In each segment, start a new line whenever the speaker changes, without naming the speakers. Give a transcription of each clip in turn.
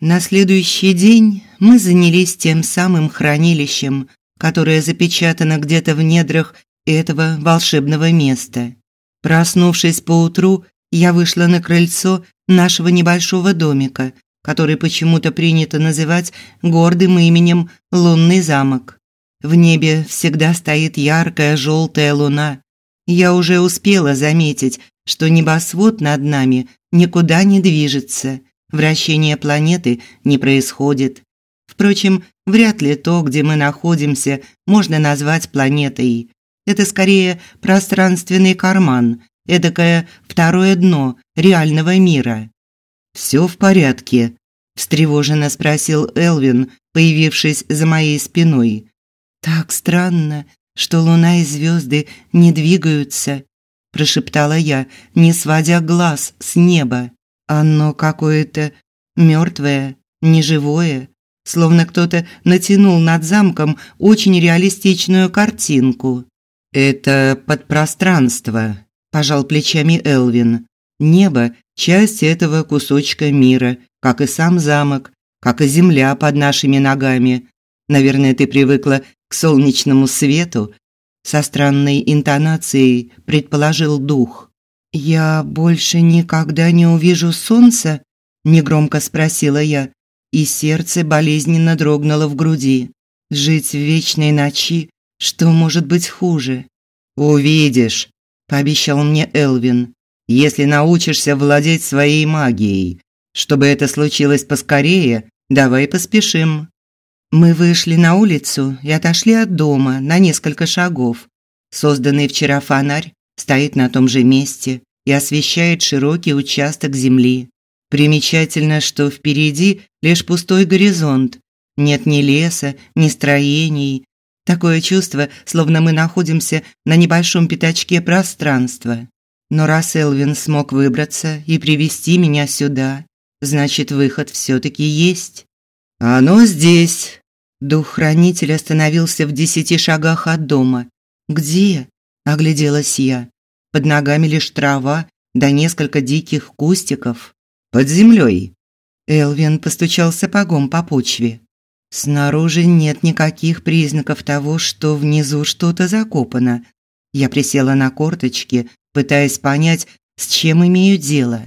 На следующий день мы занялись тем самым хранилищем, которое запечатано где-то в недрах этого волшебного места. Проснувшись поутру, я вышла на крыльцо нашего небольшого домика, который почему-то принято называть гордым именем Лунный замок. В небе всегда стоит яркая желтая луна. Я уже успела заметить, что небосвод над нами никуда не движется, вращение планеты не происходит. Впрочем, вряд ли то, где мы находимся, можно назвать планетой. Это скорее пространственный карман, эдакое второе дно реального мира. «Все в порядке?» – встревоженно спросил Элвин, появившись за моей спиной. «Так странно, что луна и звезды не двигаются», – прошептала я, не сводя глаз с неба. «Оно какое-то мертвое, неживое, словно кто-то натянул над замком очень реалистичную картинку». «Это подпространство», – пожал плечами Элвин. «Небо – часть этого кусочка мира, как и сам замок, как и земля под нашими ногами. Наверное, ты привыкла к солнечному свету?» Со странной интонацией предположил дух. «Я больше никогда не увижу солнца?» – негромко спросила я, и сердце болезненно дрогнуло в груди. «Жить в вечной ночи что может быть хуже? Увидишь, пообещал мне Элвин. Если научишься владеть своей магией. Чтобы это случилось поскорее, давай поспешим. Мы вышли на улицу и отошли от дома на несколько шагов. Созданный вчера фонарь стоит на том же месте и освещает широкий участок земли. Примечательно, что впереди лишь пустой горизонт. Нет ни леса, ни строений, Такое чувство, словно мы находимся на небольшом пятачке пространства. Но раз Элвин смог выбраться и привести меня сюда, значит, выход все таки есть. Оно здесь. Дух-хранитель остановился в десяти шагах от дома. Где? Огляделась я. Под ногами лишь трава да несколько диких кустиков. Под землей. Элвин постучал сапогом по почве. Снаружи нет никаких признаков того, что внизу что-то закопано. Я присела на корточки, пытаясь понять, с чем имею дело.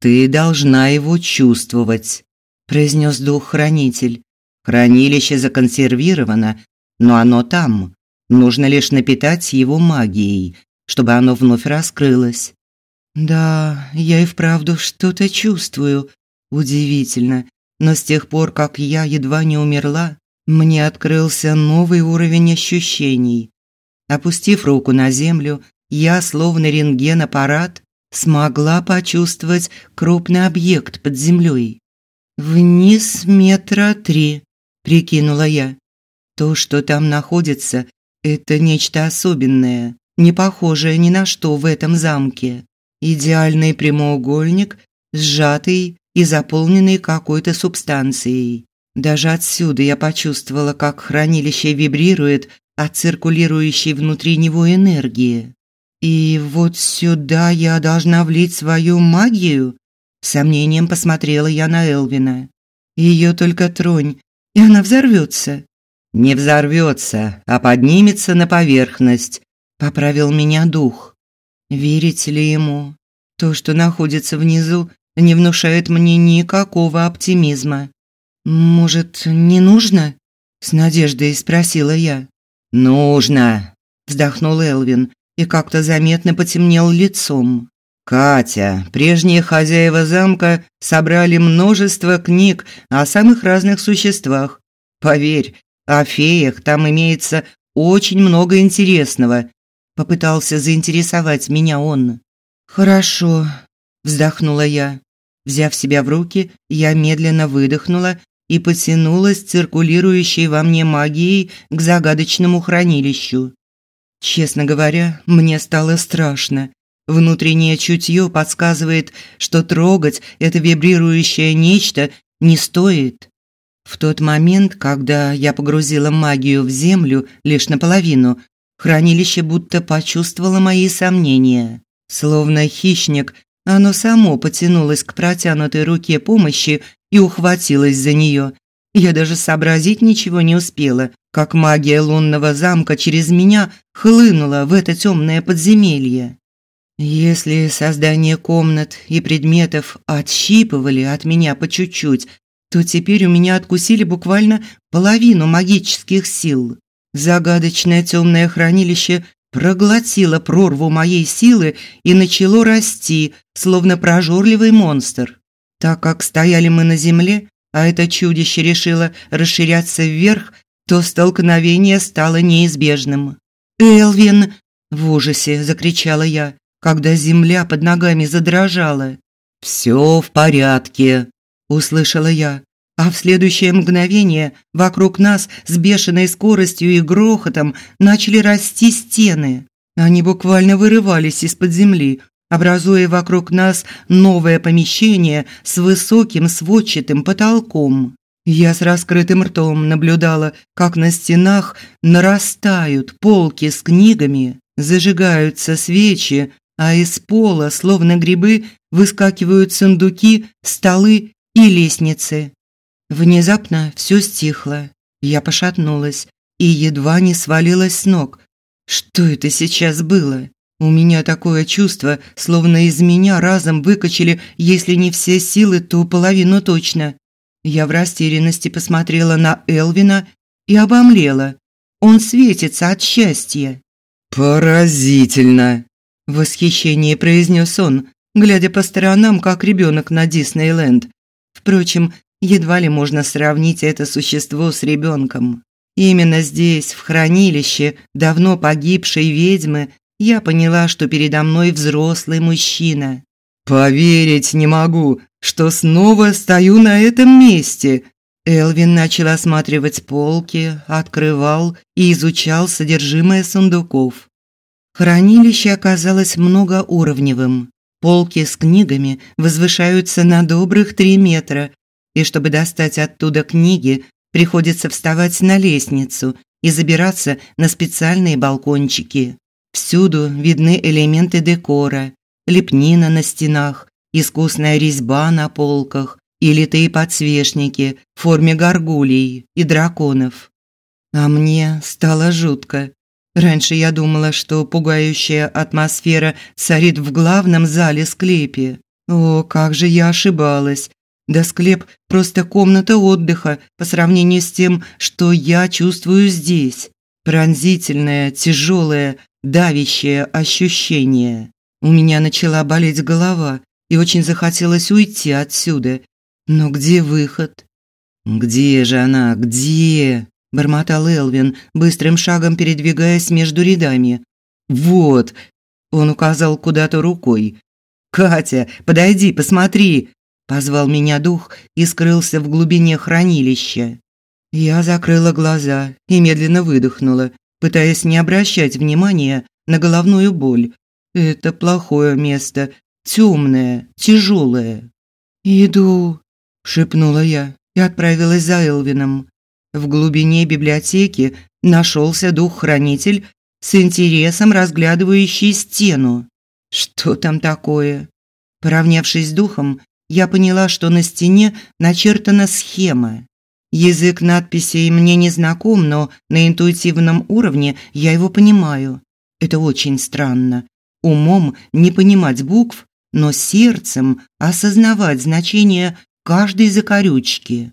Ты должна его чувствовать, произнес дух-хранитель. Хранилище законсервировано, но оно там. Нужно лишь напитать его магией, чтобы оно вновь раскрылось. Да, я и вправду что-то чувствую. Удивительно, но с тех пор, как я едва не умерла, мне открылся новый уровень ощущений. Опустив руку на землю, я, словно рентген-аппарат, смогла почувствовать крупный объект под землей. «Вниз метра три», – прикинула я. «То, что там находится, это нечто особенное, не похожее ни на что в этом замке. Идеальный прямоугольник, сжатый и заполненный какой-то субстанцией. Даже отсюда я почувствовала, как хранилище вибрирует от циркулирующей внутри него энергии. И вот сюда я должна влить свою магию? Сомнением посмотрела я на Элвина. Ее только тронь, и она взорвется. Не взорвется, а поднимется на поверхность, поправил меня дух. Верите ли ему? То, что находится внизу, не внушает мне никакого оптимизма. Может, не нужно? с надеждой спросила я. Нужно, вздохнул Элвин и как-то заметно потемнел лицом. Катя, прежние хозяева замка собрали множество книг о самых разных существах. Поверь, о феях там имеется очень много интересного. Попытался заинтересовать меня он. Хорошо, вздохнула я. Взяв себя в руки, я медленно выдохнула и потянулась циркулирующей во мне магией к загадочному хранилищу. Честно говоря, мне стало страшно. Внутреннее чутье подсказывает, что трогать это вибрирующее нечто не стоит. В тот момент, когда я погрузила магию в землю лишь наполовину, хранилище будто почувствовало мои сомнения. Словно хищник, оно само потянулось к протянутой руке помощи и ухватилась за нее. Я даже сообразить ничего не успела, как магия лунного замка через меня хлынула в это темное подземелье. Если создание комнат и предметов отщипывали от меня по чуть-чуть, то теперь у меня откусили буквально половину магических сил. Загадочное темное хранилище проглотило прорву моей силы и начало расти, словно прожорливый монстр. Так как стояли мы на земле, а это чудище решило расширяться вверх, то столкновение стало неизбежным. «Элвин!» – в ужасе закричала я когда земля под ногами задрожала. «Все в порядке», – услышала я. А в следующее мгновение вокруг нас с бешеной скоростью и грохотом начали расти стены. Они буквально вырывались из-под земли, образуя вокруг нас новое помещение с высоким сводчатым потолком. Я с раскрытым ртом наблюдала, как на стенах нарастают полки с книгами, зажигаются свечи, а из пола, словно грибы, выскакивают сундуки, столы и лестницы. Внезапно все стихло. Я пошатнулась и едва не свалилась с ног. Что это сейчас было? У меня такое чувство, словно из меня разом выкачали, если не все силы, то половину точно. Я в растерянности посмотрела на Элвина и обомлела. Он светится от счастья.
«Поразительно!»
В восхищении произнес он, глядя по сторонам, как ребенок на Диснейленд. Впрочем, едва ли можно сравнить это существо с ребенком. Именно здесь, в хранилище давно погибшей ведьмы, я поняла, что передо мной взрослый мужчина.
«Поверить не могу, что снова стою на этом месте!»
Элвин начал осматривать полки, открывал и изучал содержимое сундуков. Хранилище оказалось многоуровневым. Полки с книгами возвышаются на добрых три метра, и чтобы достать оттуда книги, приходится вставать на лестницу и забираться на специальные балкончики. Всюду видны элементы декора, лепнина на стенах, искусная резьба на полках и литые подсвечники в форме горгулей и драконов. А мне стало жутко. Раньше я думала, что пугающая атмосфера царит в главном зале склепе. О, как же я ошибалась. Да склеп – просто комната отдыха по сравнению с тем, что я чувствую здесь. Пронзительное, тяжелое, давящее ощущение. У меня начала болеть голова, и очень захотелось уйти отсюда. Но где выход? Где же она? Где? Бормотал Элвин, быстрым шагом передвигаясь между рядами. Вот, он указал куда-то рукой. Катя, подойди, посмотри, позвал меня дух и скрылся в глубине хранилища. Я закрыла глаза и медленно выдохнула, пытаясь не обращать внимания на головную боль. Это плохое место, темное, тяжелое. «Иду», – шепнула я и отправилась за Элвином. В глубине библиотеки нашелся дух-хранитель с интересом разглядывающий стену. Что там такое? Поравнявшись с духом, я поняла, что на стене начертана схема. Язык надписей мне не знаком, но на интуитивном уровне я его понимаю. Это очень странно. Умом не понимать букв, но сердцем осознавать значение каждой закорючки.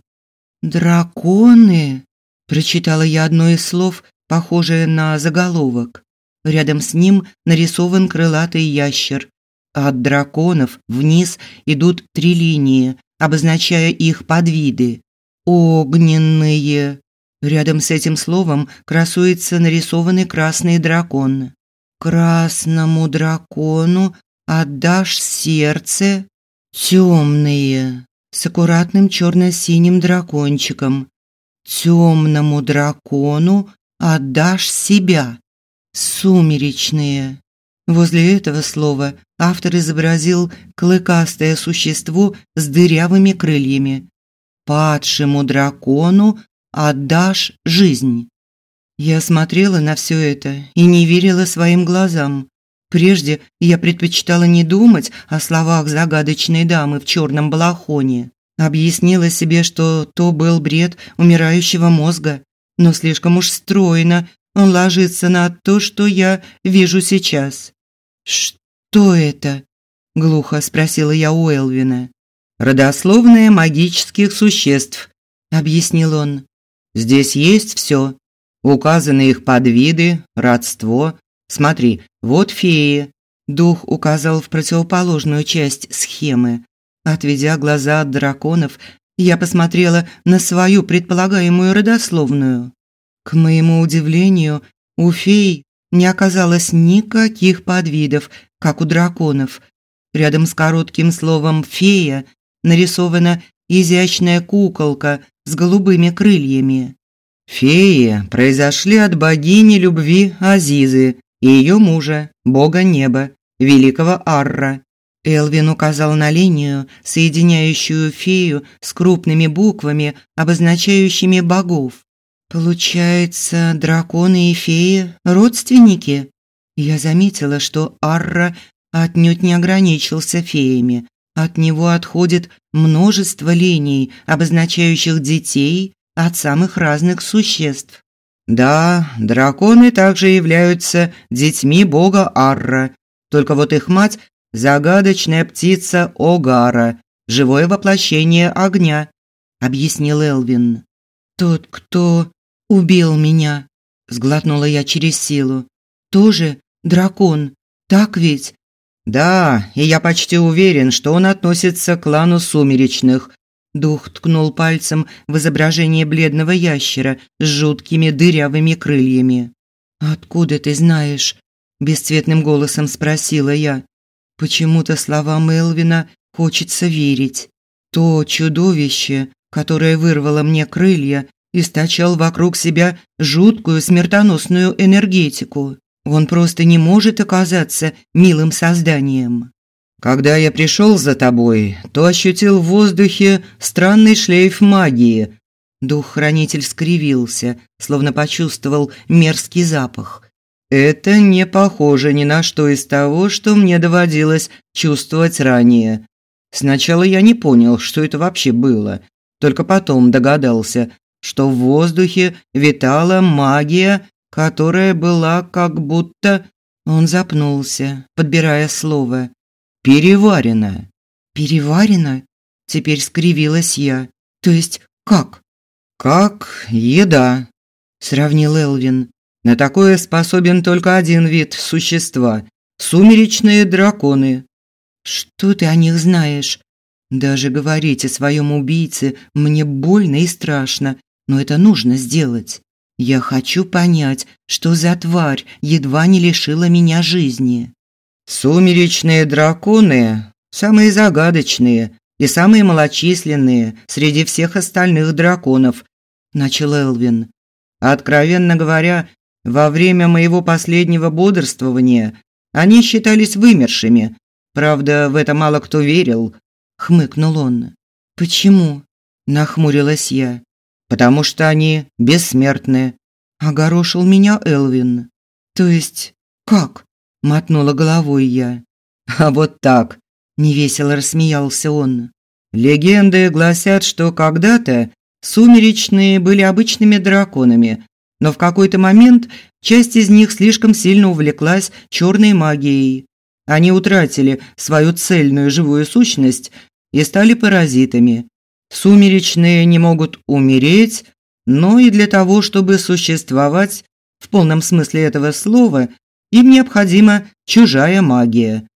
«Драконы!» – прочитала я одно из слов, похожее на заголовок. Рядом с ним нарисован крылатый ящер. От драконов вниз идут три линии, обозначая их подвиды. Огненные. Рядом с этим словом красуется нарисованный красный дракон. Красному дракону отдашь сердце. Темные с аккуратным черно-синим дракончиком. Темному дракону отдашь себя. Сумеречные. Возле этого слова автор изобразил клыкастое существо с дырявыми крыльями. Падшему дракону отдашь жизнь. Я смотрела на все это и не верила своим глазам. Прежде я предпочитала не думать о словах загадочной дамы в черном балахоне. Объяснила себе, что то был бред умирающего мозга, но слишком уж стройно он ложится на то, что я вижу сейчас. «Что это?» – глухо спросила я у Элвина.
«Родословные магических существ», – объяснил он. «Здесь есть все. Указаны их подвиды, родство. Смотри, вот феи».
Дух указал в противоположную часть схемы. Отведя глаза от драконов, я посмотрела на свою предполагаемую родословную. К моему удивлению, у фей не оказалось никаких подвидов, как у драконов. Рядом с коротким словом «фея» нарисована изящная куколка с голубыми крыльями.
Феи произошли от богини любви Азизы и ее мужа, бога неба, великого Арра.
Элвин указал на линию, соединяющую фею с крупными буквами, обозначающими богов. Получается, драконы и феи – родственники? Я заметила, что Арра отнюдь не ограничился феями. От него отходит множество линий, обозначающих детей от самых разных существ.
Да, драконы также являются детьми бога Арра, только вот их мать – загадочная птица Огара, живое воплощение огня, объяснил Элвин.
Тот, кто убил меня, сглотнула я через силу. Тоже дракон, так ведь?
Да, и я почти уверен, что он относится к клану сумеречных.
Дух ткнул пальцем в изображение бледного ящера с жуткими дырявыми крыльями. Откуда ты знаешь? бесцветным голосом спросила я. Почему-то словам Элвина хочется верить. То чудовище, которое вырвало мне крылья, источал вокруг себя жуткую смертоносную энергетику. Он просто не может оказаться милым созданием.
Когда я пришел за тобой, то ощутил в воздухе странный шлейф магии.
Дух-хранитель скривился, словно почувствовал мерзкий запах.
Это не похоже ни на что из того, что мне доводилось чувствовать ранее. Сначала я не понял, что это вообще было, только потом догадался, что в воздухе витала магия, которая была как будто... Он запнулся, подбирая слово. «Переварена».
«Переварена?» Теперь скривилась я. «То есть как?»
«Как еда», – сравнил Элвин. «На такое способен только один вид существа – сумеречные драконы».
«Что ты о них знаешь?» Даже говорить о своем убийце мне больно и страшно, но это нужно сделать. Я хочу понять, что за тварь едва не лишила меня жизни.
Сумеречные драконы самые загадочные и самые малочисленные среди всех остальных драконов, начал Элвин. Откровенно говоря, во время моего последнего бодрствования они считались вымершими. Правда, в это мало кто верил, хмыкнул он.
Почему? нахмурилась я
потому что они бессмертны.
Огорошил меня Элвин. То есть как? Мотнула головой я.
А вот так,
невесело рассмеялся он.
Легенды гласят, что когда-то сумеречные были обычными драконами, но в какой-то момент часть из них слишком сильно увлеклась черной магией. Они утратили свою цельную живую сущность и стали паразитами. Сумеречные не могут умереть, но и для того, чтобы существовать в полном смысле этого слова, им необходима чужая магия.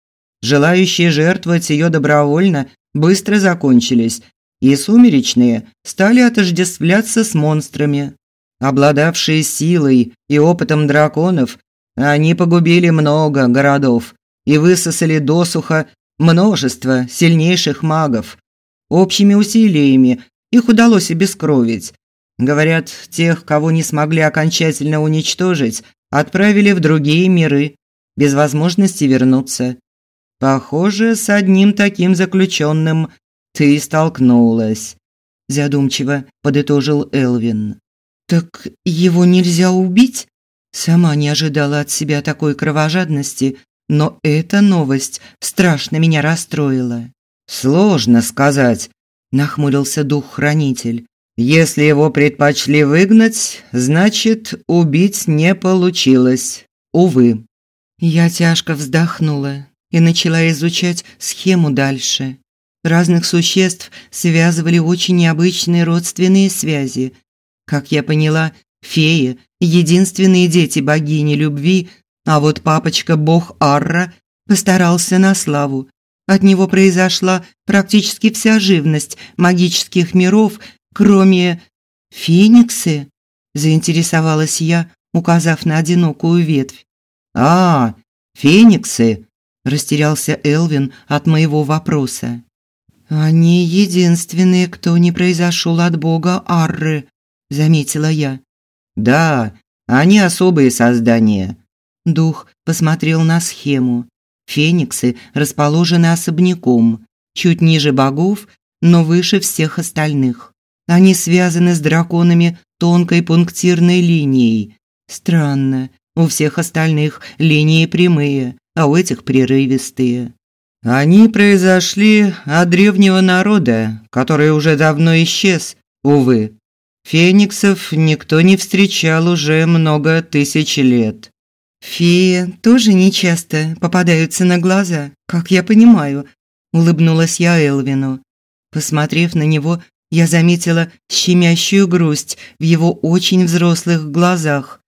Желающие жертвовать ее добровольно быстро закончились, и сумеречные стали отождествляться с монстрами. Обладавшие силой и опытом драконов, они погубили много городов и высосали досуха множество сильнейших магов. Общими усилиями их удалось обескровить. Говорят, тех, кого не смогли окончательно уничтожить, отправили в другие миры, без возможности вернуться. Похоже, с одним таким заключенным ты столкнулась, задумчиво подытожил Элвин.
Так его нельзя убить? Сама не ожидала от себя такой кровожадности, но эта новость страшно меня расстроила.
Сложно сказать. нахмурился дух-хранитель. Если его предпочли выгнать, значит, убить не получилось. Увы.
Я тяжко вздохнула и начала изучать схему дальше. Разных существ связывали очень необычные родственные связи. Как я поняла, феи – единственные дети богини любви, а вот папочка-бог Арра постарался на славу. От него произошла практически вся живность магических миров, кроме фениксы, заинтересовалась я, указав на одинокую ветвь.
А, фениксы, растерялся Элвин от моего вопроса.
Они единственные, кто не произошел от бога Арры, заметила я.
Да, они особые создания.
Дух посмотрел на схему. Фениксы расположены особняком, чуть ниже богов, но выше всех остальных. Они связаны с драконами тонкой пунктирной линией. Странно, у всех остальных линии прямые, а у этих прерывистые.
Они произошли от древнего народа, который уже давно исчез, увы. Фениксов никто не встречал уже много тысяч лет.
Феи тоже нечасто попадаются на глаза, как я понимаю, улыбнулась я Элвину. Посмотрев на него, я заметила щемящую грусть в его очень взрослых глазах.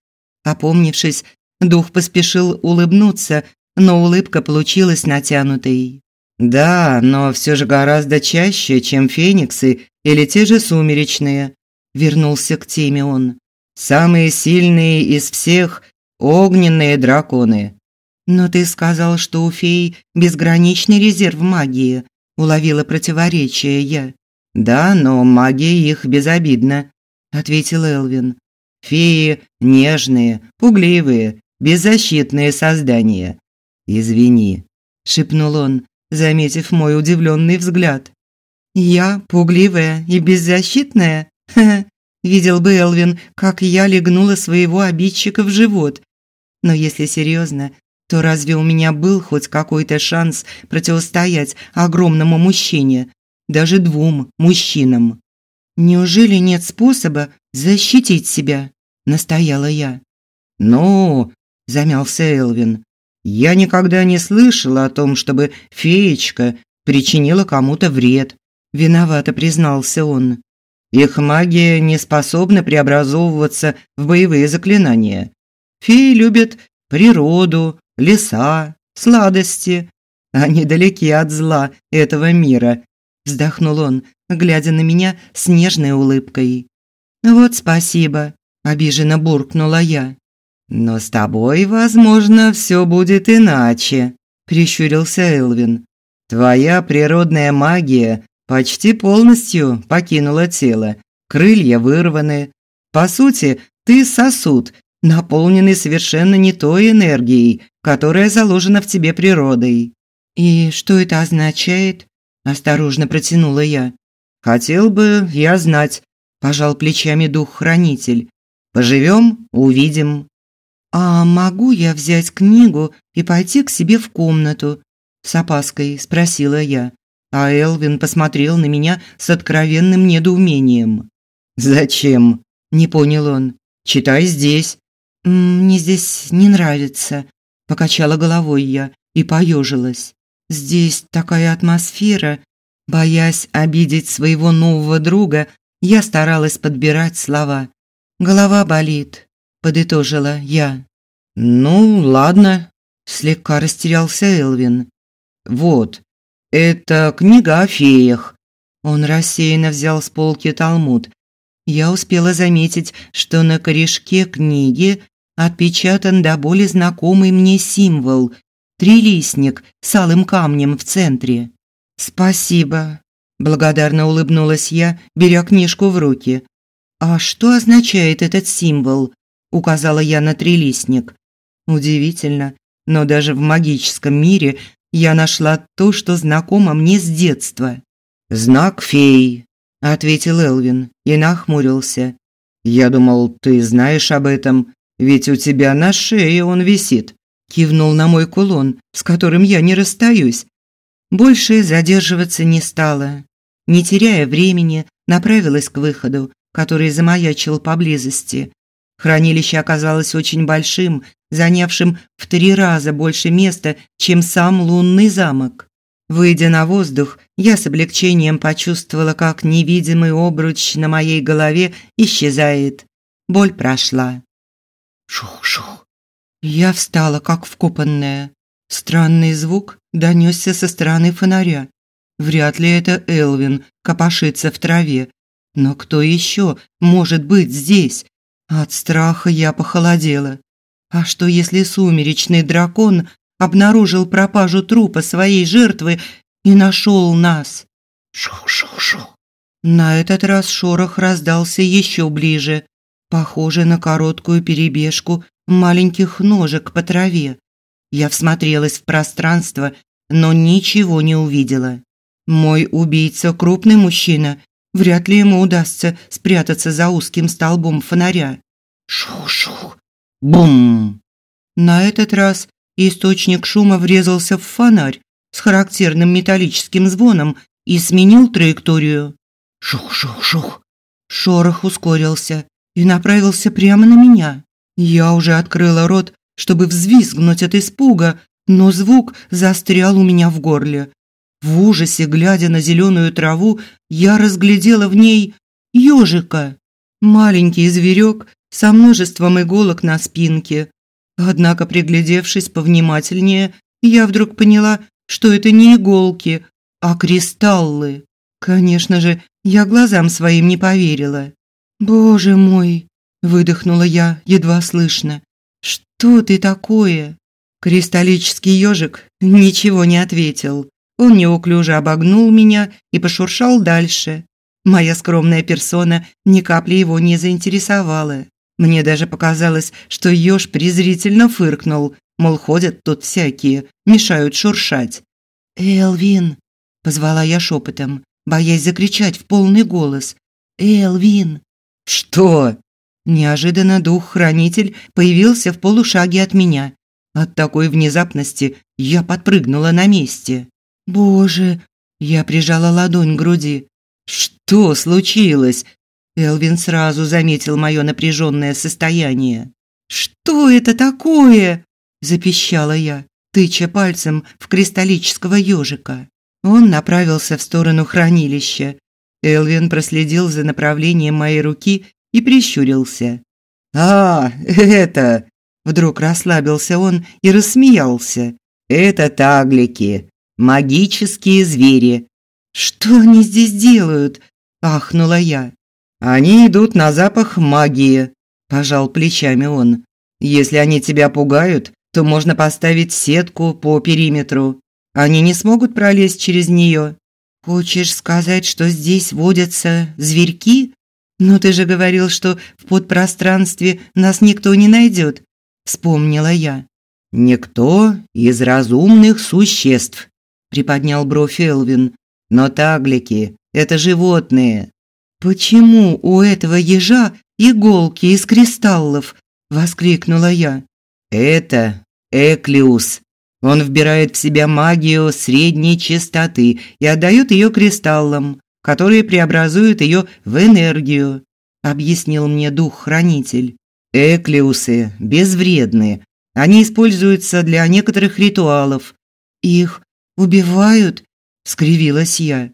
Опомнившись, дух поспешил улыбнуться, но улыбка получилась натянутой.
Да, но все же гораздо чаще, чем фениксы или те же сумеречные, вернулся к теме он. Самые сильные из всех огненные драконы.
Но ты сказал, что у фей безграничный резерв магии, уловила противоречие я.
Да, но магия их безобидна, ответил Элвин. Феи нежные, пугливые, беззащитные создания. Извини, шипнул он, заметив мой удивленный взгляд.
Я пугливая и беззащитная? Ха -ха. Видел бы Элвин, как я легнула своего обидчика в живот. Но если серьезно, то разве у меня был хоть какой-то шанс противостоять огромному мужчине, даже двум мужчинам? Неужели нет способа защитить себя? настояла я.
Ну, замялся Элвин. Я никогда не слышал о том, чтобы феечка причинила кому-то вред, виновато признался он. Их магия не способна преобразовываться в боевые заклинания. Феи любят природу, леса, сладости. Они далеки от зла этого мира, вздохнул он, глядя на меня с нежной улыбкой.
Вот спасибо, обиженно буркнула я.
Но с тобой, возможно, все будет иначе, прищурился Элвин. Твоя природная магия почти полностью покинула тело. Крылья вырваны. По сути, ты сосуд, наполненный совершенно не той энергией, которая заложена в тебе природой.
И что это означает? Осторожно протянула я.
Хотел бы я знать, пожал плечами дух-хранитель. Поживем, увидим.
А могу я взять книгу и пойти к себе в комнату? с опаской спросила я. А Элвин посмотрел на меня с откровенным недоумением.
Зачем? не понял он. Читай здесь.
«Мне здесь не нравится», – покачала головой я и поежилась. «Здесь такая атмосфера». Боясь обидеть своего нового друга, я старалась подбирать слова. «Голова болит», – подытожила я.
«Ну, ладно», – слегка растерялся Элвин. «Вот, это книга о феях».
Он рассеянно взял с полки Талмуд. Я успела заметить, что на корешке книги отпечатан до боли знакомый мне символ – трилистник с алым камнем в центре. «Спасибо», – благодарно улыбнулась я, беря книжку в руки. «А что означает этот символ?» – указала я на трилистник. Удивительно, но даже в магическом мире я нашла то, что знакомо мне с детства.
«Знак феи», – ответил Элвин и нахмурился. «Я думал, ты знаешь об этом, ведь у тебя на шее он висит. Кивнул на мой кулон, с которым я не расстаюсь.
Больше задерживаться не стала. не теряя времени, направилась к выходу, который замаячил поблизости. Хранилище оказалось очень большим, занявшим в три раза больше места, чем сам лунный замок. Выйдя на воздух, я с облегчением почувствовала, как невидимый обруч на моей голове исчезает. Боль прошла. Шух-шух. Я встала, как вкопанная. Странный звук донесся со стороны фонаря. Вряд ли это Элвин копошится в траве. Но кто еще может быть здесь? От страха я похолодела. А что если сумеречный дракон обнаружил пропажу трупа своей жертвы и нашел нас? Шух-шух-шух. На этот раз шорох раздался еще ближе, похоже на короткую перебежку маленьких ножек по траве. Я всмотрелась в пространство, но ничего не увидела. Мой убийца крупный мужчина, вряд ли ему удастся спрятаться за узким столбом фонаря. Шух-шух. Бум. На этот раз источник шума врезался в фонарь с характерным металлическим звоном и сменил траекторию. Шух-шух-шух. Шорох ускорился и направился прямо на меня. Я уже открыла рот, чтобы взвизгнуть от испуга, но звук застрял у меня в горле. В ужасе, глядя на зеленую траву, я разглядела в ней ежика. Маленький зверек со множеством иголок на спинке. Однако, приглядевшись повнимательнее, я вдруг поняла, что это не иголки, а кристаллы. Конечно же, я глазам своим не поверила. «Боже мой!» – выдохнула я, едва слышно. «Что ты такое?» Кристаллический ежик ничего не ответил. Он неуклюже обогнул меня и пошуршал дальше. Моя скромная персона ни капли его не заинтересовала. Мне даже показалось, что еж презрительно фыркнул, мол, ходят тут всякие, мешают шуршать. «Элвин!» – позвала я шепотом, боясь закричать в полный голос. «Элвин!» «Что?» Неожиданно дух-хранитель появился в полушаге от меня. От такой внезапности я подпрыгнула на месте. «Боже!» Я прижала ладонь к груди. «Что случилось?» Элвин сразу заметил мое напряженное состояние. «Что это такое?» – запищала я, тыча пальцем в кристаллического ежика. Он направился в сторону хранилища, Элвин проследил за направлением моей руки и прищурился. «А, это...» Вдруг расслабился он и рассмеялся. «Это таглики, магические звери». «Что они здесь делают?» – ахнула я. «Они идут на запах магии», – пожал плечами он. «Если они тебя пугают, то можно поставить сетку по периметру. Они не смогут пролезть через нее. Хочешь сказать, что здесь водятся зверьки? Но ты же говорил, что в подпространстве нас никто не найдет. Вспомнила я. Никто из разумных существ, приподнял бровь Элвин. Но таглики это животные. Почему у этого ежа иголки из кристаллов? воскликнула я. Это Эклиус, он вбирает в себя магию средней частоты и отдает ее кристаллам, которые преобразуют ее в энергию, объяснил мне дух-хранитель. Эклиусы безвредны. Они используются для некоторых ритуалов. Их убивают? скривилась я.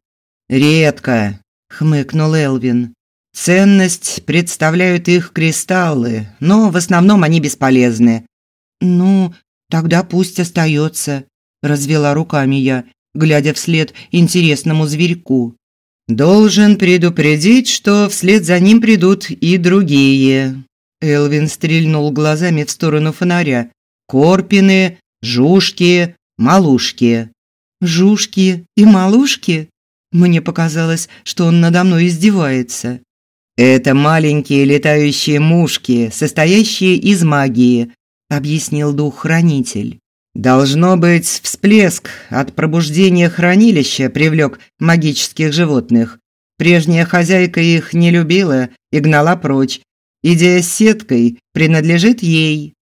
Редко, хмыкнул Элвин. Ценность представляют их кристаллы, но в основном они бесполезны. Ну, Тогда пусть остается, развела руками я, глядя вслед интересному зверьку. Должен предупредить, что вслед за ним придут и другие. Элвин стрельнул глазами в сторону фонаря. Корпины, жушки, малушки. Жушки и малушки? Мне показалось, что он надо мной издевается. Это маленькие летающие мушки, состоящие из магии, объяснил дух-хранитель. Должно быть, всплеск от пробуждения хранилища привлек магических животных. Прежняя хозяйка их не любила и гнала прочь. Идея с сеткой принадлежит ей.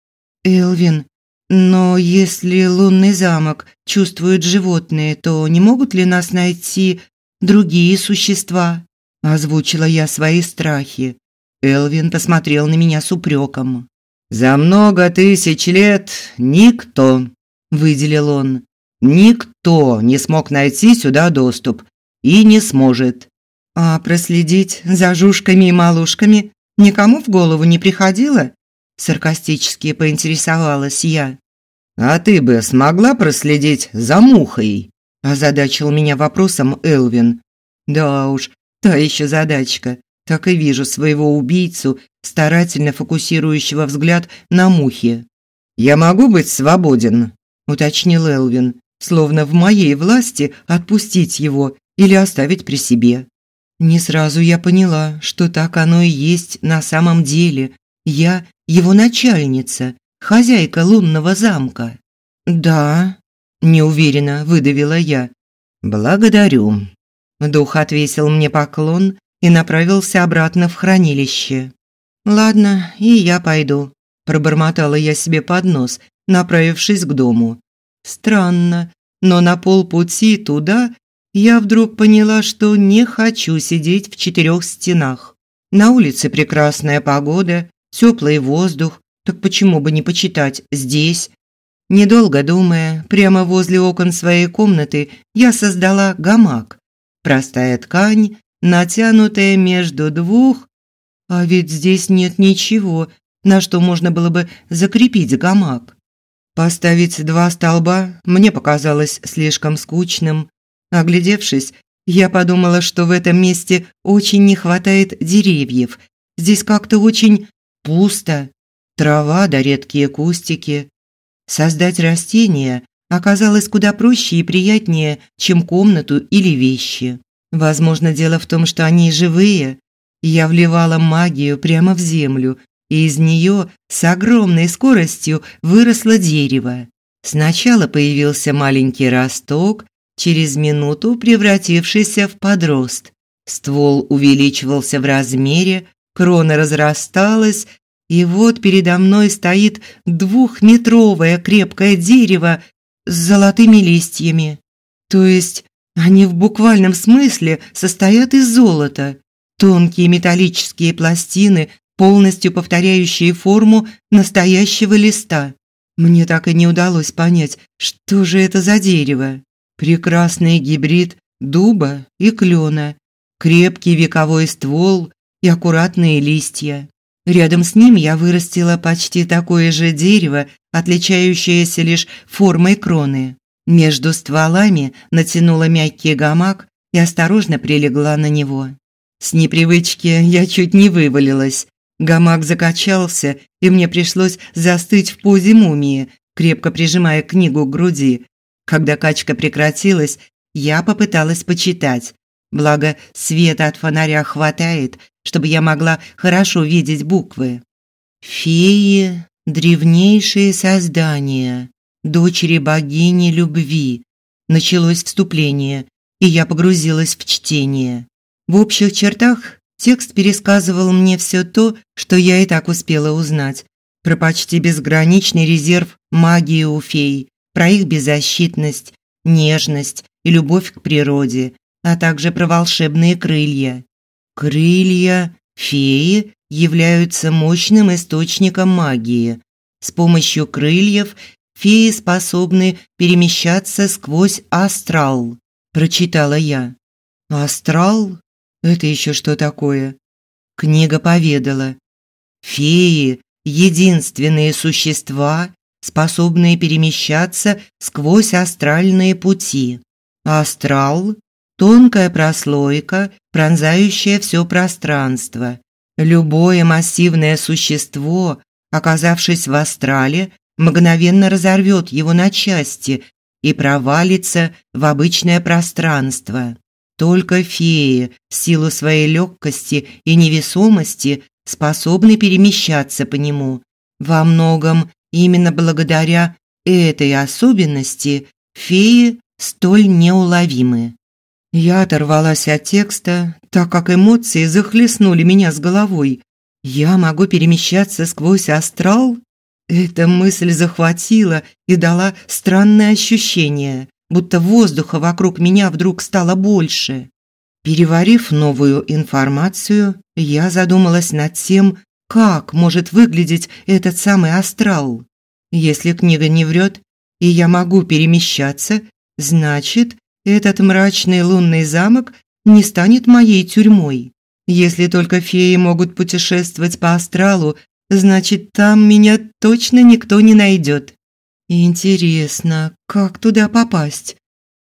Элвин, но если лунный замок чувствуют животные, то не могут ли нас найти другие существа, озвучила я свои страхи. Элвин посмотрел на меня с упреком.
За много тысяч лет никто, выделил он. Никто не смог найти сюда доступ и не сможет.
А проследить за жушками и малушками никому в голову не приходило? Саркастически поинтересовалась я.
А ты бы смогла проследить за мухой? Озадачил меня вопросом Элвин.
Да уж, та еще задачка. Так и вижу своего убийцу, старательно фокусирующего взгляд на мухе.
«Я могу быть свободен?» – уточнил Элвин, словно в моей власти отпустить его или оставить при себе.
Не сразу я поняла, что так оно и есть на самом деле. Я его начальница, хозяйка лунного замка.
Да, неуверенно выдавила я. Благодарю.
Дух отвесил мне поклон и направился обратно в хранилище. Ладно, и я пойду, пробормотала я себе под нос, направившись к дому. Странно, но на полпути туда я вдруг поняла, что не хочу сидеть в четырех стенах. На улице прекрасная погода, теплый воздух, так почему бы не почитать здесь? Недолго думая, прямо возле окон своей комнаты я создала гамак. Простая ткань, натянутая между двух, а ведь здесь нет ничего, на что можно было бы закрепить гамак. Поставить два столба мне показалось слишком скучным. Оглядевшись, я подумала, что в этом месте очень не хватает деревьев. Здесь как-то очень пусто. Трава да редкие кустики. Создать растения оказалось куда проще и приятнее, чем комнату или вещи. Возможно, дело в том, что они живые. Я вливала магию прямо в землю, и из нее с огромной скоростью выросло дерево. Сначала появился маленький росток, через минуту превратившийся в подрост. Ствол увеличивался в размере, крона разрасталась, и вот передо мной стоит двухметровое крепкое дерево с золотыми листьями. То есть они в буквальном смысле состоят из золота. Тонкие металлические пластины, полностью повторяющие форму настоящего листа. Мне так и не удалось понять, что же это за дерево. Прекрасный гибрид дуба и клена, крепкий вековой ствол и аккуратные листья. Рядом с ним я вырастила почти такое же дерево, отличающееся лишь формой кроны. Между стволами натянула мягкий гамак и осторожно прилегла на него. С непривычки я чуть не вывалилась. Гамак закачался, и мне пришлось застыть в позе мумии, крепко прижимая книгу к груди. Когда качка прекратилась, я попыталась почитать. Благо, света от фонаря хватает, чтобы я могла хорошо видеть буквы. Феи – древнейшие создания, дочери богини любви. Началось вступление, и я погрузилась в чтение. В общих чертах текст пересказывал мне все то, что я и так успела узнать. Про почти безграничный резерв магии у фей, про их беззащитность, нежность и любовь к природе, а также про волшебные крылья. Крылья феи являются мощным источником магии. С помощью крыльев феи способны перемещаться сквозь астрал, прочитала я. Астрал? Это еще что такое? Книга поведала. Феи единственные существа, способные перемещаться сквозь астральные пути. Астрал тонкая прослойка, пронзающая все пространство. Любое массивное существо, оказавшись в астрале, мгновенно разорвет его на части и провалится в обычное пространство. Только феи, в силу своей легкости и невесомости, способны перемещаться по нему. Во многом именно благодаря этой особенности феи столь неуловимы. Я оторвалась от текста, так как эмоции захлестнули меня с головой. Я могу перемещаться сквозь астрал? Эта мысль захватила и дала странное ощущение, будто воздуха вокруг меня вдруг стало больше. Переварив новую информацию, я задумалась над тем, как может выглядеть этот самый астрал. Если книга не врет, и я могу перемещаться, значит, этот мрачный лунный замок не станет моей тюрьмой. Если только феи могут путешествовать по астралу, значит, там меня точно никто не найдет. Интересно, как туда попасть?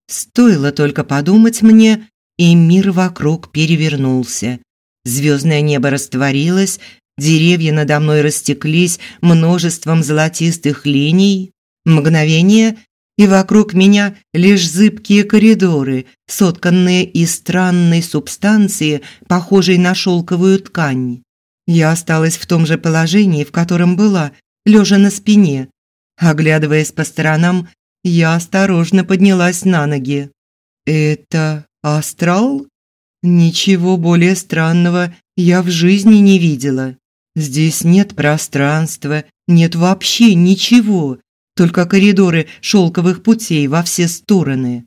Стоило только подумать мне, и мир вокруг перевернулся. Звездное небо растворилось, деревья надо мной растеклись множеством золотистых линий. Мгновение, и вокруг меня лишь зыбкие коридоры, сотканные из странной субстанции, похожей на шелковую ткань. Я осталась в том же положении, в котором была, лежа на спине. Оглядываясь по сторонам, я осторожно поднялась на ноги. «Это астрал?» Ничего более странного я в жизни не видела. Здесь нет пространства, нет вообще ничего, только коридоры шелковых путей во все стороны.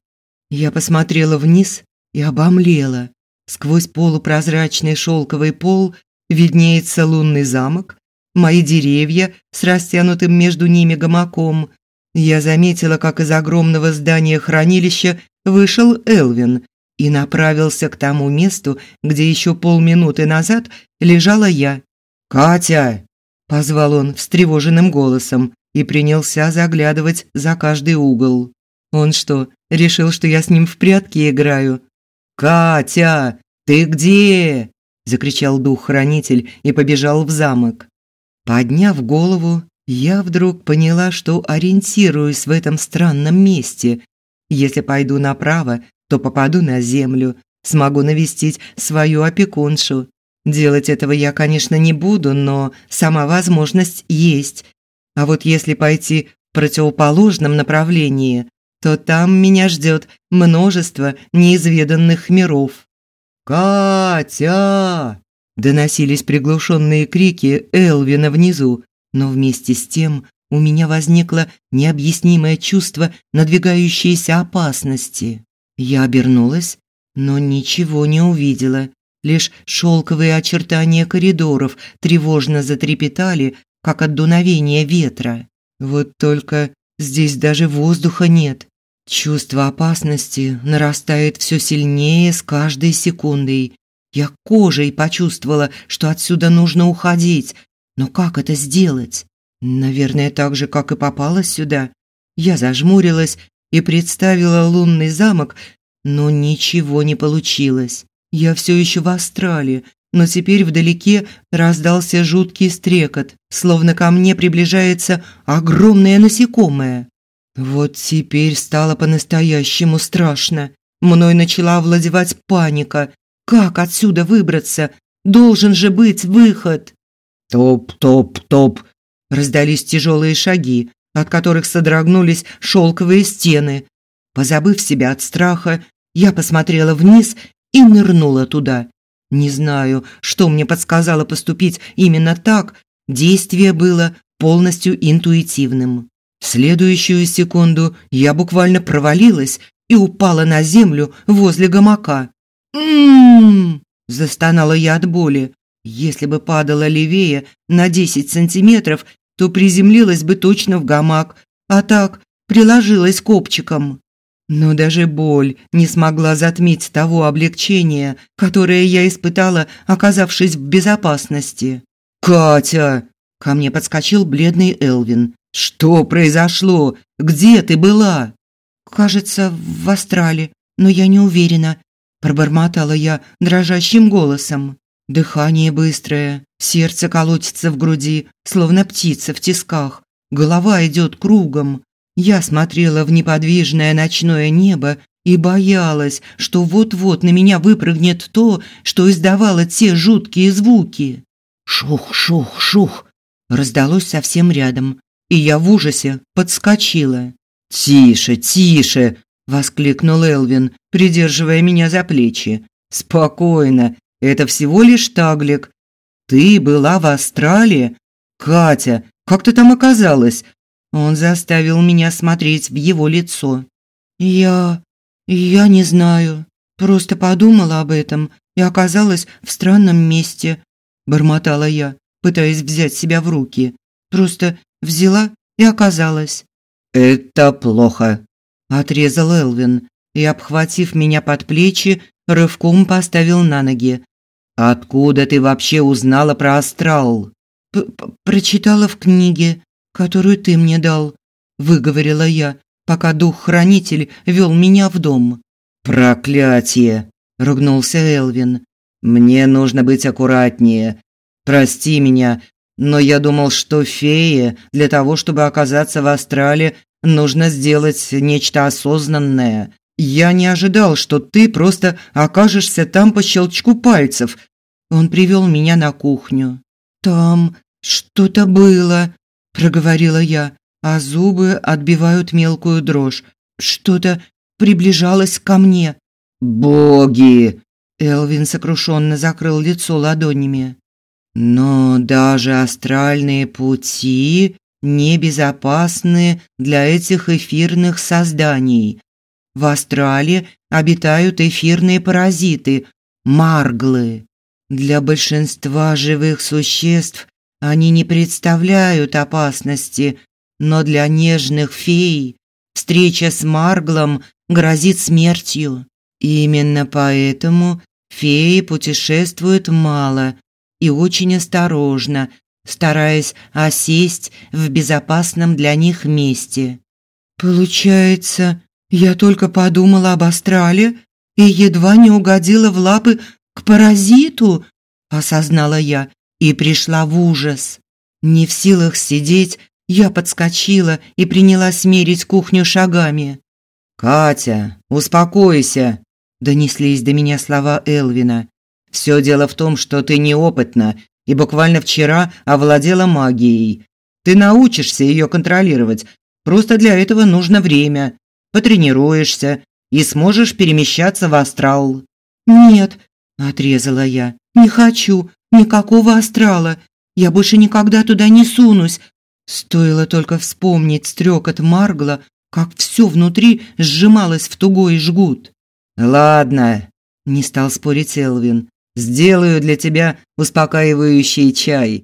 Я посмотрела вниз и обомлела. Сквозь полупрозрачный шелковый пол виднеется лунный замок, мои деревья с растянутым между ними гамаком. Я заметила, как из огромного здания хранилища вышел Элвин и направился к тому месту, где еще полминуты назад лежала я. «Катя!» – позвал он встревоженным голосом и принялся заглядывать за каждый угол. Он что, решил, что я с ним в прятки играю? «Катя, ты где?» – закричал дух-хранитель и побежал в замок. Подняв голову, я вдруг поняла, что ориентируюсь в этом странном месте. Если пойду направо, то попаду на землю, смогу навестить свою опекуншу. Делать этого я, конечно, не буду, но сама возможность есть. А вот если пойти в противоположном направлении, то там меня ждет множество неизведанных миров. «Катя!» Доносились приглушенные крики Элвина внизу, но вместе с тем у меня возникло необъяснимое чувство надвигающейся опасности. Я обернулась, но ничего не увидела. Лишь шелковые очертания коридоров тревожно затрепетали, как от дуновения ветра. Вот только здесь даже воздуха нет. Чувство опасности нарастает все сильнее с каждой секундой. Я кожей почувствовала, что отсюда нужно уходить. Но как это сделать? Наверное, так же, как и попала сюда. Я зажмурилась и представила лунный замок, но ничего не получилось. Я все еще в астрале, но теперь вдалеке раздался жуткий стрекот, словно ко мне приближается огромное насекомое. Вот теперь стало по-настоящему страшно. Мной начала овладевать паника. Как отсюда выбраться? Должен же быть выход. Топ-топ-топ. Раздались тяжелые шаги, от которых содрогнулись шелковые стены. Позабыв себя от страха, я посмотрела вниз и нырнула туда. Не знаю, что мне подсказало поступить именно так. Действие было полностью интуитивным. В следующую секунду я буквально провалилась и упала на землю возле гамака. «М-м-м!» – застонала я от боли. Если бы падала левее на 10 сантиметров, то приземлилась бы точно в гамак, а так приложилась копчиком. Но даже боль не смогла затмить того облегчения, которое я испытала, оказавшись в безопасности. «Катя!» – ко мне подскочил бледный Элвин. «Что произошло? Где ты была?»
«Кажется, в Астрале, но я не уверена», – пробормотала я дрожащим голосом. Дыхание быстрое, сердце колотится в груди, словно птица в тисках. Голова идет кругом. Я смотрела в неподвижное ночное небо и боялась, что вот-вот на меня выпрыгнет то, что издавало те жуткие звуки. Шух, шух, шух. Раздалось совсем рядом, и я в ужасе подскочила.
«Тише, тише!» – воскликнул Элвин, придерживая меня за плечи. «Спокойно, это всего лишь таглик. Ты была в Австралии? Катя, как ты там оказалась?» Он заставил меня смотреть в его лицо.
«Я... я не знаю», Просто подумала об этом и оказалась в странном месте, бормотала я, пытаясь взять себя в руки. Просто взяла и оказалась.
Это плохо, отрезал Элвин и обхватив меня под плечи, рывком поставил на ноги. Откуда ты вообще узнала про астрал?
П -п Прочитала в книге, которую ты мне дал, выговорила я, пока дух-хранитель вел меня в дом.
Проклятие, ругнулся Элвин. Мне нужно быть аккуратнее. Прости меня, но я думал, что фее для того, чтобы оказаться в астрале, нужно сделать нечто осознанное. Я не ожидал, что ты просто окажешься там по щелчку пальцев.
Он привел меня на кухню. Там что-то было, проговорила я, а зубы отбивают мелкую дрожь. Что-то приближалось ко мне.
Боги,
Элвин сокрушенно закрыл лицо ладонями.
Но даже астральные пути небезопасны для этих эфирных созданий. В астрале обитают эфирные паразиты марглы. Для большинства живых существ они не представляют опасности, но для нежных фей встреча с марглом грозит смертью. Именно поэтому Феи путешествуют мало и очень осторожно, стараясь осесть в безопасном для них месте.
Получается, я только подумала об астрале и едва не угодила в лапы к паразиту, осознала я и пришла в ужас. Не в силах сидеть, я подскочила и принялась мерить кухню шагами.
Катя, успокойся, донеслись до меня слова Элвина. Все дело в том, что ты неопытна и буквально вчера овладела магией. Ты научишься ее контролировать. Просто для этого нужно время. Потренируешься и сможешь перемещаться в астрал.
Нет, отрезала я. Не хочу никакого астрала. Я больше никогда туда не сунусь. Стоило только вспомнить стрекот Маргла, как все внутри сжималось в тугой жгут.
Ладно, не стал спорить Элвин. Сделаю для тебя успокаивающий чай.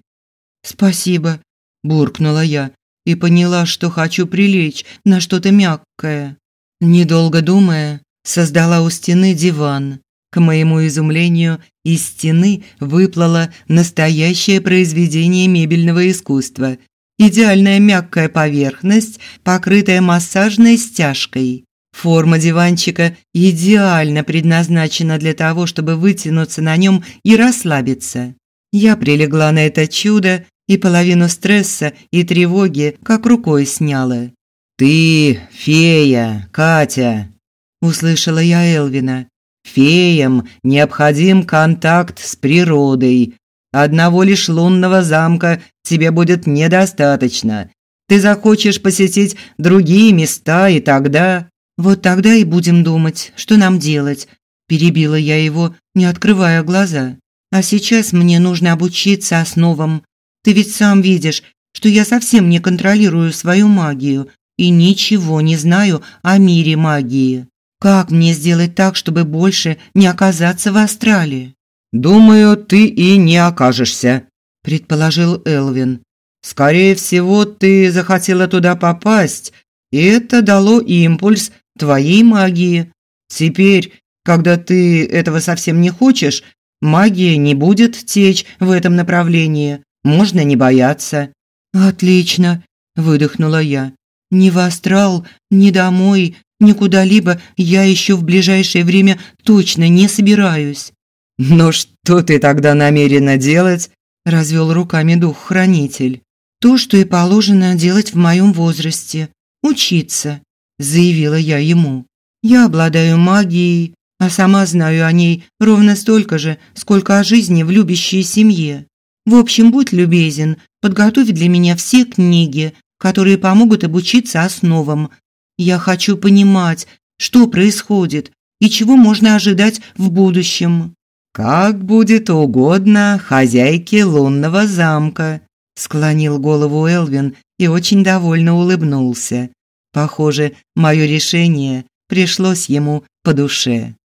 Спасибо, буркнула я и поняла, что хочу прилечь на что-то мягкое. Недолго думая, создала у стены диван. К моему изумлению, из стены выплыло настоящее произведение мебельного искусства. Идеальная мягкая поверхность, покрытая массажной стяжкой. Форма диванчика идеально предназначена для того, чтобы вытянуться на нем и расслабиться. Я прилегла на это чудо и половину стресса и тревоги как рукой сняла.
«Ты фея, Катя!» – услышала я Элвина. «Феям необходим контакт с природой. Одного лишь лунного замка тебе будет недостаточно. Ты захочешь посетить другие места, и тогда...»
Вот тогда и будем думать, что нам делать, перебила я его, не открывая глаза. А сейчас мне нужно обучиться основам. Ты ведь сам видишь, что я совсем не контролирую свою магию и ничего не знаю о мире магии. Как мне сделать так, чтобы больше не оказаться в астрале?
Думаю, ты и не окажешься, предположил Элвин. Скорее всего, ты захотела туда попасть, и это дало импульс твоей магии. Теперь, когда ты этого совсем не хочешь, магия не будет течь в этом направлении. Можно не бояться.
Отлично, выдохнула я. Ни в астрал, ни домой, ни куда-либо я еще в ближайшее время точно не собираюсь.
Но что ты тогда намерена делать?
развел руками дух-хранитель. То, что и положено делать в моем возрасте учиться заявила я ему. Я обладаю магией, а сама знаю о ней ровно столько же, сколько о жизни в любящей семье. В общем, будь любезен, подготовь для меня все книги, которые помогут обучиться основам. Я хочу понимать, что происходит и чего можно ожидать в будущем.
Как будет угодно хозяйке лунного замка, склонил голову Элвин и очень довольно улыбнулся.
Похоже, мое решение пришлось ему по душе.